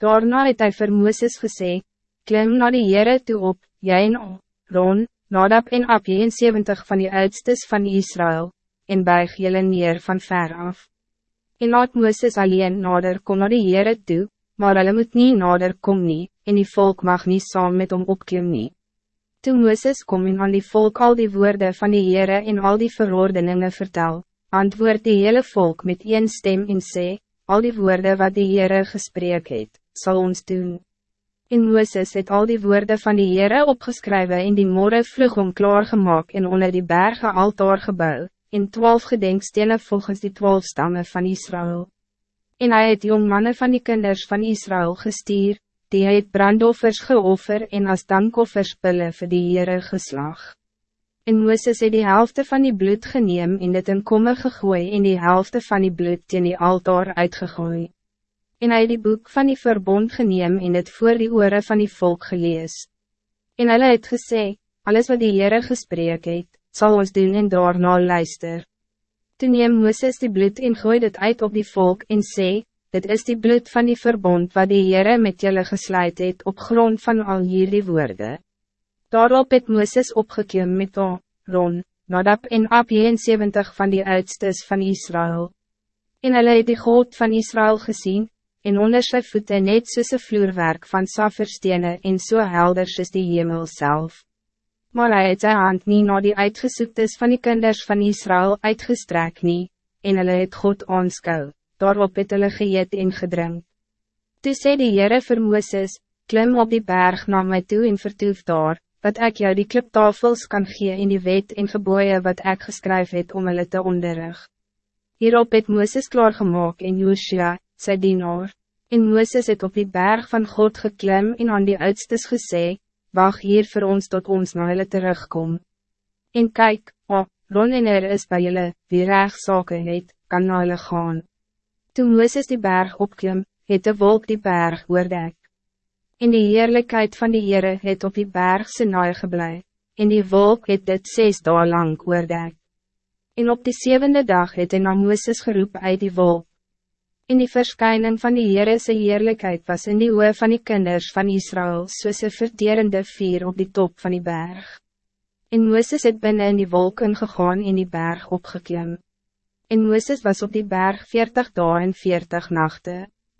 Daarna het hy vir Mooses gesê, klim na die Heere toe op, jy en Ron, Nadab en Abje en 70 van die oudstes van Israël, en buig jylle neer van ver af. En laat Mooses alleen nader kom na die Heere toe, maar hulle moet niet nader kom nie, en die volk mag niet saam met hom opklim nie. Toen Mooses kom en aan die volk al die woorden van die Heere en al die verordeningen vertel, antwoord die hele volk met één stem en sê, al die woorden wat die Heere gesprek het, zal ons doen. En Mooses het al die woorden van die Heere opgeskrywe in die morgen vlug om klaargemaak en onder die bergen altaar gebouw, in twaalf gedenkstenen volgens die twaalf stammen van Israël. En hij het jong mannen van die kinders van Israël gestuur, die het brandoffers geoffer en as dankoffers pille vir die Heere geslag. En Mooses het die helft van die bloed geneem en dit in kommer gegooi en die helft van die bloed in die altaar uitgegooi. En hy die boek van die verbond geneem en het voor die oren van die volk gelees. En hulle het gesê, alles wat die Heere gesprek het, zal ons doen en daarna luister. Toen neem Mooses die bloed en gooi dit uit op die volk en sê, dit is die bloed van die verbond wat die Heere met julle gesluit het op grond van al hierdie woorden. Daarop het Mooses opgekeem met Ron, Nadab en Abje en 70 van die oudstes van Israël. En hulle het die God van Israël gezien, en onder sy voete net soos een vloerwerk van safferstene en so helder soos die hemel zelf. Maar hij het sy hand niet naar die uitgesoektes van die kinders van Israël uitgestrek nie, en hulle het God aanskou, daarop het hulle geëet en gedrink. Toe sê die Heere vir Mooses, klim op die berg na my toe en vertoef daar, wat ik jou die kliptafels kan gee in die wet en geboeien wat ik geskryf het om hulle te onderrig. Hierop het Mooses klaargemaak en Joshua, sy dienaar, en Mooses het op die berg van God geklim en aan die oudstes gesê, wacht hier voor ons tot ons na hulle terugkom. En kijk, o, oh, Ron en er is bij julle, wie rechtsake het, kan na hulle gaan. Toen Mooses die berg opklim, het de wolk die berg oordek. En die heerlijkheid van die Heere het op die berg Sinai geblei, en die wolk het dit zes dagen lang oordek. En op die zevende dag het hy na Mooses geroep uit die wolk. En die verschijning van die Heere sy heerlijkheid was in die oor van die kinders van Israël soos een verterende vier op die top van die berg. En Mooses het binnen in die wolk ingegaan en die berg opgeklim. En Mooses was op die berg veertig dagen en veertig nachten.